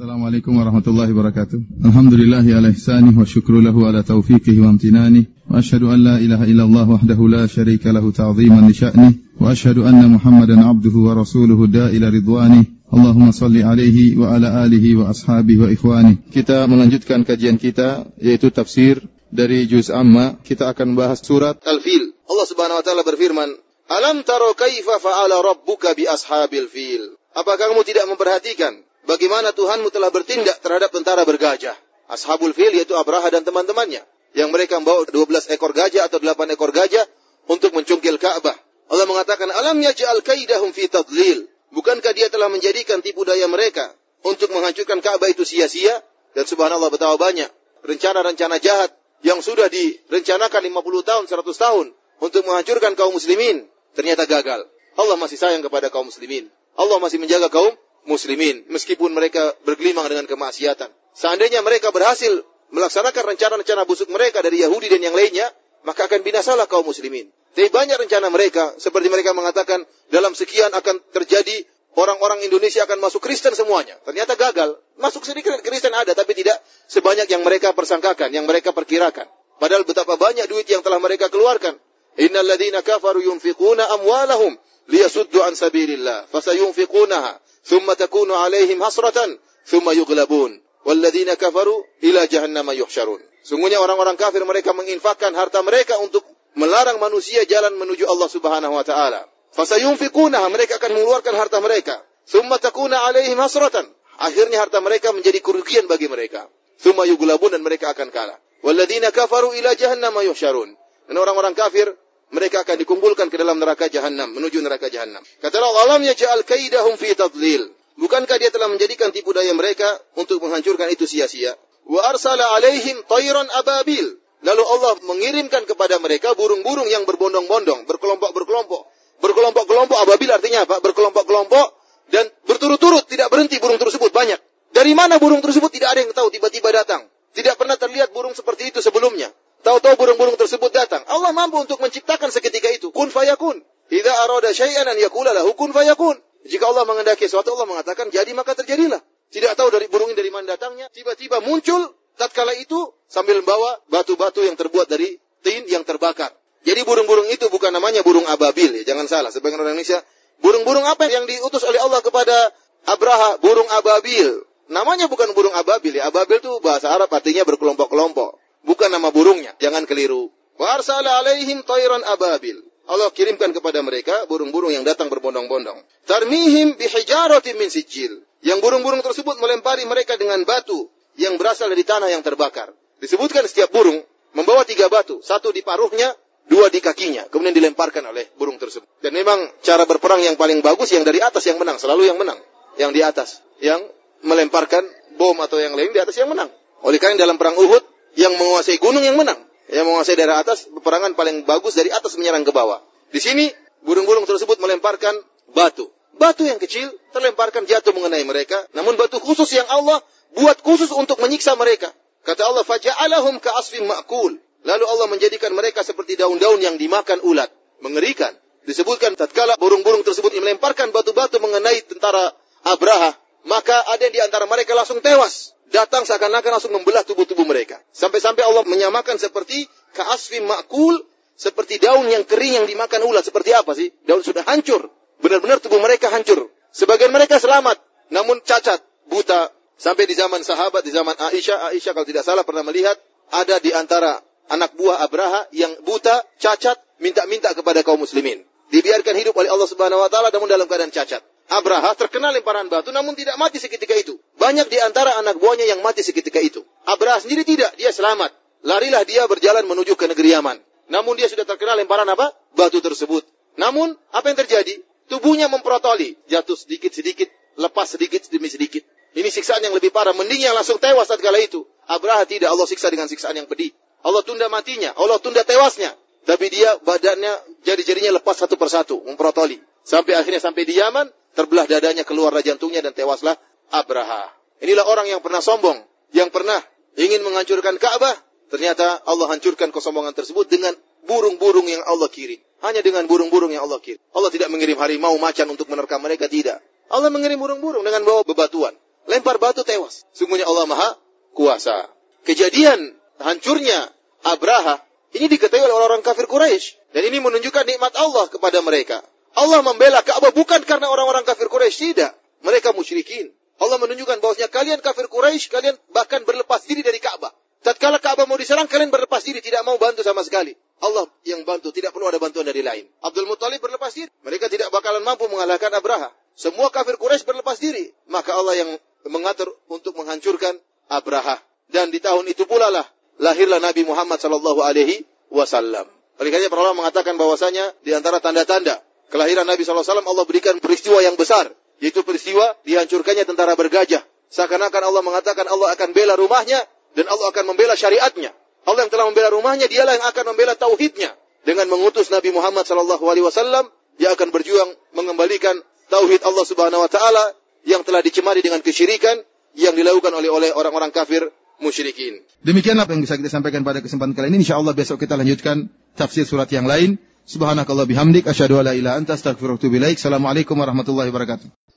Assalamualaikum warahmatullahi wabarakatuh. Alhamdulillah ya ala ihsanih wa syukru wa amtinanih. Wa ashhadu an la ilaha illallah wahdahu la syarika lahu ta'ziman. Wa ashhadu anna Muhammadan abduhu wa rasuluhu da ila. Allahumma salli alaihi wa ala alihi wa ashabihi wa. Kita melanjutkan kajian kita yaitu tafsir dari juz amma. Kita akan bahas surat Al-Fil. Allah Subhanahu wa taala berfirman, "Alam taro kaifa fa'ala rabbuka bi ashabil fil?" Apakah kamu tidak memperhatikan bagaimana Tuhanmu telah bertindak terhadap tentara bergajah. Ashabul fil yaitu Abraha dan teman-temannya. Yang mereka membawa 12 ekor gajah atau 8 ekor gajah untuk mencungkil Ka'bah. Allah mengatakan, Alam yaj'al kaidahum fi tadlil. Bukankah dia telah menjadikan tipu daya mereka untuk menghancurkan Ka'bah itu sia-sia? Dan subhanallah betapa banyak rencana-rencana jahat yang sudah direncanakan 50 tahun, 100 tahun untuk menghancurkan kaum muslimin. Ternyata gagal. Allah masih sayang kepada kaum muslimin. Allah masih menjaga kaum muslimin meskipun mereka bergelimang dengan kemaksiatan. Seandainya mereka berhasil melaksanakan rencana-rencana busuk mereka dari Yahudi dan yang lainnya, maka akan binasalah kaum muslimin. Tapi banyak rencana mereka, seperti mereka mengatakan dalam sekian akan terjadi orang-orang Indonesia akan masuk Kristen semuanya. Ternyata gagal. Masuk sedikit Kristen ada, tapi tidak sebanyak yang mereka persangkakan, yang mereka perkirakan. Padahal betapa banyak duit yang telah mereka keluarkan. Innal ladina kafaru yunfiquna amwalahum liyasuddu an sabilillah fasayunfiqunaha ثم تكون عليهم حسرة ثم يغلبون والذين كفروا إلى جهنم يحشرون Sungguhnya orang-orang kafir mereka menginfakkan harta mereka untuk melarang manusia jalan menuju Allah Subhanahu wa taala. Fasayunfiquna mereka akan mengeluarkan harta mereka. Thumma takuna alaihim hasratan. Akhirnya harta mereka menjadi kerugian bagi mereka. Thumma yughlabun dan mereka akan kalah. Walladzina kafaru ila jahannam yuhsyarun. Dan orang-orang kafir mereka akan dikumpulkan ke dalam neraka jahanam, menuju neraka jahanam. Kata Allah, "Alam yaj'al kaidahum fi tadlil." Bukankah dia telah menjadikan tipu daya mereka untuk menghancurkan itu sia-sia? Wa arsala alaihim tayran ababil. Lalu Allah mengirimkan kepada mereka burung-burung yang berbondong-bondong, berkelompok-berkelompok. Berkelompok-kelompok ababil artinya apa? Berkelompok-kelompok dan berturut-turut tidak berhenti burung tersebut banyak. Dari mana burung tersebut tidak ada yang tahu tiba-tiba datang. Tidak pernah terlihat burung seperti itu sebelumnya. Tahu-tahu burung-burung tersebut datang. Allah mampu untuk menciptakan seketika itu. Kun fayakun. Idza arada syai'an an yakula lahu kun fayakun. Jika Allah mengendaki sesuatu, Allah mengatakan jadi maka terjadilah. Tidak tahu dari burung ini dari mana datangnya. Tiba-tiba muncul tatkala itu sambil membawa batu-batu yang terbuat dari tin yang terbakar. Jadi burung-burung itu bukan namanya burung ababil ya, jangan salah. Sebagian orang Indonesia, burung-burung apa yang diutus oleh Allah kepada Abraha? Burung ababil. Namanya bukan burung ababil ya. Ababil itu bahasa Arab artinya berkelompok-kelompok. Bukan nama burungnya. Jangan keliru. Wa alaihim tayran ababil. Allah kirimkan kepada mereka burung-burung yang datang berbondong-bondong. Tarmihim bihijaratin min sijil. Yang burung-burung tersebut melempari mereka dengan batu yang berasal dari tanah yang terbakar. Disebutkan setiap burung membawa tiga batu. Satu di paruhnya, dua di kakinya. Kemudian dilemparkan oleh burung tersebut. Dan memang cara berperang yang paling bagus yang dari atas yang menang. Selalu yang menang. Yang di atas. Yang melemparkan bom atau yang lain di atas yang menang. Oleh karena dalam perang Uhud, yang menguasai gunung yang menang. Yang menguasai daerah atas, peperangan paling bagus dari atas menyerang ke bawah. Di sini, burung-burung tersebut melemparkan batu. Batu yang kecil terlemparkan jatuh mengenai mereka. Namun batu khusus yang Allah buat khusus untuk menyiksa mereka. Kata Allah, Faja'alahum ka'asfim ma'kul. Lalu Allah menjadikan mereka seperti daun-daun yang dimakan ulat. Mengerikan. Disebutkan tatkala burung-burung tersebut melemparkan batu-batu mengenai tentara Abraha, maka ada di antara mereka langsung tewas datang seakan-akan langsung membelah tubuh-tubuh mereka. Sampai-sampai Allah menyamakan seperti kaasfi makul, seperti daun yang kering yang dimakan ulat. Seperti apa sih? Daun sudah hancur. Benar-benar tubuh mereka hancur. Sebagian mereka selamat, namun cacat, buta. Sampai di zaman sahabat, di zaman Aisyah, Aisyah kalau tidak salah pernah melihat, ada di antara anak buah Abraha yang buta, cacat, minta-minta kepada kaum muslimin. Dibiarkan hidup oleh Allah Subhanahu wa taala namun dalam keadaan cacat. Abraha terkena lemparan batu namun tidak mati seketika itu. Banyak di antara anak buahnya yang mati seketika itu. Abraha sendiri tidak, dia selamat. Larilah dia berjalan menuju ke negeri Yaman. Namun dia sudah terkena lemparan apa? Batu tersebut. Namun apa yang terjadi? Tubuhnya memprotoli, jatuh sedikit-sedikit, lepas sedikit demi sedikit. Ini siksaan yang lebih parah. Mending yang langsung tewas saat kala itu. Abraha tidak, Allah siksa dengan siksaan yang pedih. Allah tunda matinya, Allah tunda tewasnya. Tapi dia badannya, jari-jarinya lepas satu persatu, memprotoli. Sampai akhirnya sampai di Yaman, terbelah dadanya, keluarlah jantungnya dan tewaslah Abraha. Inilah orang yang pernah sombong, yang pernah ingin menghancurkan Ka'bah, ternyata Allah hancurkan kesombongan tersebut dengan burung-burung yang Allah kirim. Hanya dengan burung-burung yang Allah kirim. Allah tidak mengirim harimau macan untuk menerkam mereka, tidak. Allah mengirim burung-burung dengan bawa bebatuan. lempar batu tewas. Sungguhnya Allah Maha kuasa. Kejadian hancurnya Abraha ini diketahui oleh orang-orang kafir Quraisy dan ini menunjukkan nikmat Allah kepada mereka. Allah membela Ka'bah bukan karena orang-orang kafir Quraisy tidak. Mereka musyrikin. Allah menunjukkan bahwasanya kalian kafir Quraisy, kalian bahkan berlepas diri dari Ka'bah. Tatkala Ka'bah mau diserang, kalian berlepas diri, tidak mau bantu sama sekali. Allah yang bantu, tidak perlu ada bantuan dari lain. Abdul Muthalib berlepas diri. Mereka tidak bakalan mampu mengalahkan Abraha. Semua kafir Quraisy berlepas diri. Maka Allah yang mengatur untuk menghancurkan Abraha. Dan di tahun itu pula lah lahirlah Nabi Muhammad sallallahu alaihi wasallam. Oleh karena para ulama mengatakan bahwasanya di antara tanda-tanda kelahiran Nabi sallallahu alaihi wasallam Allah berikan peristiwa yang besar, yaitu peristiwa dihancurkannya tentara bergajah. Seakan-akan Allah mengatakan Allah akan bela rumahnya dan Allah akan membela syariatnya. Allah yang telah membela rumahnya, dialah yang akan membela tauhidnya. Dengan mengutus Nabi Muhammad sallallahu alaihi wasallam, dia akan berjuang mengembalikan tauhid Allah Subhanahu wa taala yang telah dicemari dengan kesyirikan yang dilakukan oleh oleh orang-orang kafir musyrikin. Demikian apa yang bisa kita sampaikan pada kesempatan kali ini. Insyaallah besok kita lanjutkan tafsir surat yang lain. Subhanakallah bihamdik asyhadu alla ilaha anta astaghfiruka wa. Assalamualaikum warahmatullahi wabarakatuh.